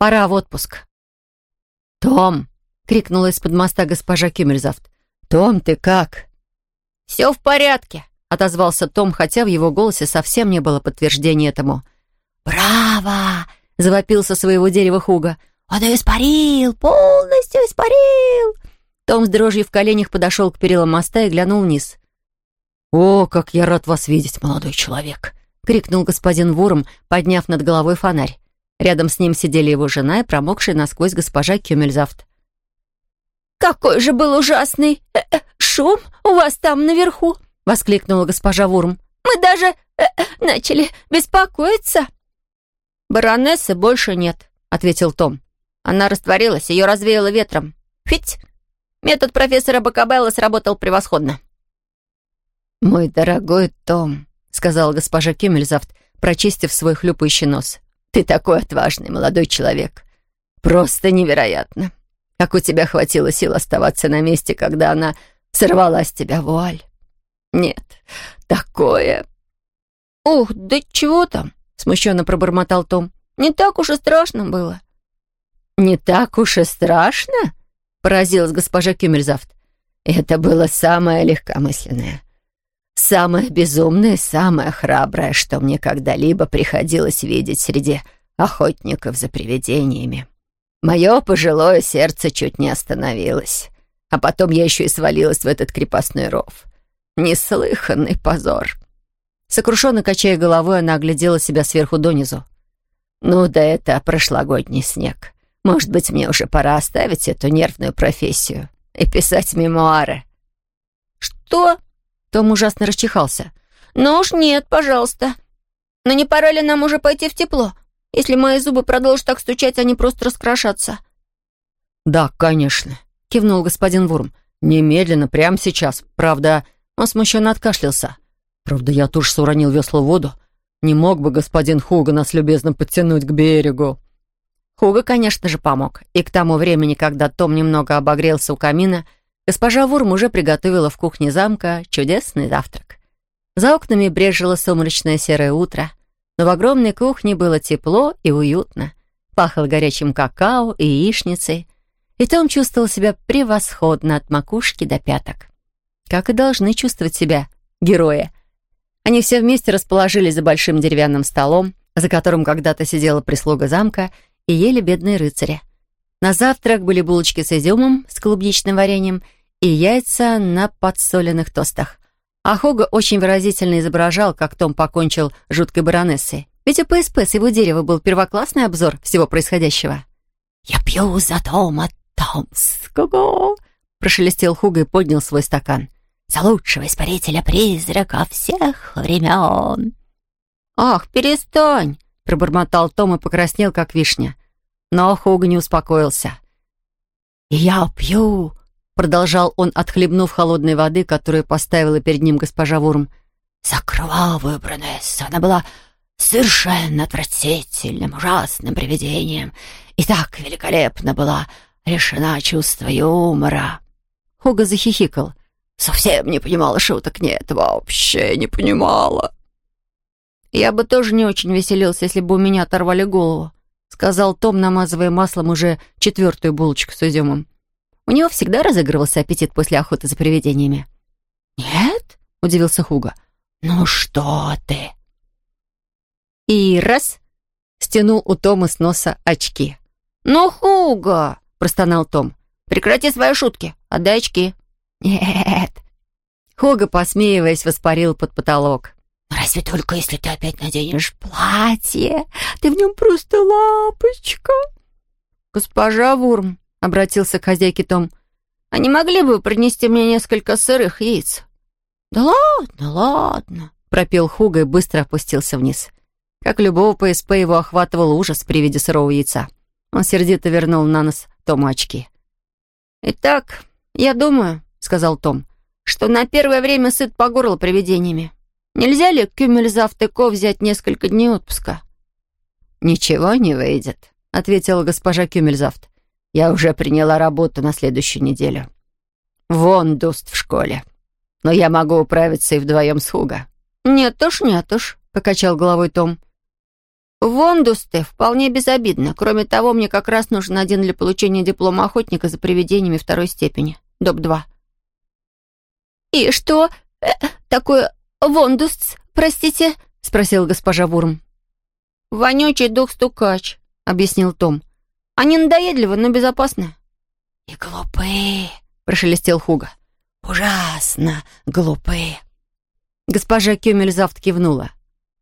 Пора в отпуск. «Том!» — крикнула из-под моста госпожа Кюмельзавт. «Том, ты как?» «Все в порядке», — отозвался Том, хотя в его голосе совсем не было подтверждения этому. «Браво!» — завопил со своего дерева Хуга. «Он испарил! Полностью испарил!» Том с дрожью в коленях подошел к перилам моста и глянул вниз. «О, как я рад вас видеть, молодой человек!» — крикнул господин Вурм, подняв над головой фонарь. Рядом с ним сидели его жена и промокшая насквозь госпожа Кюмельзавт. «Какой же был ужасный э -э, шум у вас там наверху!» — воскликнула госпожа Вурм. «Мы даже э начали беспокоиться!» «Баронессы больше нет», — ответил Том. «Она растворилась, ее развеяло ветром. Фить! Метод профессора Бакабелла сработал превосходно». «Мой дорогой Том», — сказала госпожа Кюмельзавт, прочистив свой хлюпающий нос. Ты такой отважный молодой человек. Просто невероятно. Как у тебя хватило сил оставаться на месте, когда она сорвала с тебя вуаль. Нет, такое... «Ух, да чего там?» — смущенно пробормотал Том. «Не так уж и страшно было». «Не так уж и страшно?» — поразилась госпожа Кюмельзавт. «Это было самое легкомысленное. Самое безумное, самое храброе, что мне когда-либо приходилось видеть среди охотников за привидениями. Мое пожилое сердце чуть не остановилось. А потом я еще и свалилась в этот крепостной ров. Неслыханный позор. Сокрушенно качая головой, она оглядела себя сверху донизу. «Ну да это прошлогодний снег. Может быть, мне уже пора оставить эту нервную профессию и писать мемуары». «Что?» Том ужасно расчихался. «Ну уж нет, пожалуйста. Но не пора ли нам уже пойти в тепло? Если мои зубы продолжат так стучать, они просто раскрошатся». «Да, конечно», — кивнул господин Вурм. «Немедленно, прямо сейчас. Правда...» Он смущенно откашлялся. «Правда, я тоже уронил весло в воду. Не мог бы господин Хуга нас любезно подтянуть к берегу?» Хуга, конечно же, помог. И к тому времени, когда Том немного обогрелся у камина, — Госпожа Вурм уже приготовила в кухне замка чудесный завтрак. За окнами брежило сумрачное серое утро, но в огромной кухне было тепло и уютно. Пахло горячим какао и яичницей, и Том чувствовал себя превосходно от макушки до пяток. Как и должны чувствовать себя герои. Они все вместе расположились за большим деревянным столом, за которым когда-то сидела прислуга замка, и ели бедные рыцари. На завтрак были булочки с изюмом, с клубничным вареньем — и яйца на подсоленных тостах. А Хога очень выразительно изображал, как Том покончил жуткой баронессой. Ведь у ПСП с его дерева был первоклассный обзор всего происходящего. «Я пью за Тома Томского», — прошелестел Хуга и поднял свой стакан. «За лучшего испарителя призрака всех времен». «Ах, перестань!» — пробормотал Том и покраснел, как вишня. Но Хуга не успокоился. «Я пью продолжал он, отхлебнув холодной воды, которую поставила перед ним госпожа Вурм. «За кровавую Брунессу она была совершенно отвратительным, ужасным привидением и так великолепно была лишена чувства юмора». Хога захихикал. «Совсем не понимала шуток, нет, вообще не понимала». «Я бы тоже не очень веселился, если бы у меня оторвали голову», сказал Том, намазывая маслом уже четвертую булочку с изюмом. У него всегда разыгрывался аппетит после охоты за привидениями. «Нет?» — удивился Хуга. «Ну что ты?» И раз — стянул у Тома с носа очки. «Ну, Хуга!» — простонал Том. «Прекрати свои шутки, отдай очки». «Нет». Хуга, посмеиваясь, воспарил под потолок. «Разве только если ты опять наденешь платье? Ты в нем просто лапочка». «Госпожа Вурм, — обратился к хозяйке Том. «А не могли бы вы принести мне несколько сырых яиц?» «Да ладно, ладно», — пропел Хуга и быстро опустился вниз. Как любого ПСП его охватывал ужас при виде сырого яйца. Он сердито вернул на нос Тому очки. «Итак, я думаю», — сказал Том, «что на первое время сыт по горло привидениями. Нельзя ли Кюмельзавт и Ко взять несколько дней отпуска?» «Ничего не выйдет», — ответила госпожа Кюмельзавт. Я уже приняла работу на следующую неделю. Вон Дуст в школе. Но я могу управиться и вдвоем с Хуга». «Нет уж, нет уж», — покачал головой Том. Вондусты вполне безобидно. Кроме того, мне как раз нужен один для получения диплома охотника за привидениями второй степени. ДОП-2. «И что э, такое вондуст, простите?» — спросила госпожа Вурм. «Вонючий дух-стукач», — объяснил Том. «Они надоедливы, но безопасны». «И глупые», — прошелестел Хуга. «Ужасно глупые». Госпожа Кюмельзавт кивнула.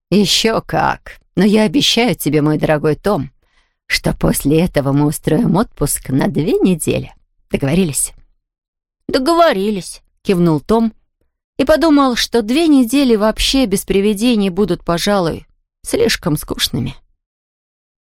«Еще как. Но я обещаю тебе, мой дорогой Том, что после этого мы устроим отпуск на две недели. Договорились?» «Договорились», — кивнул Том и подумал, что две недели вообще без привидений будут, пожалуй, слишком скучными.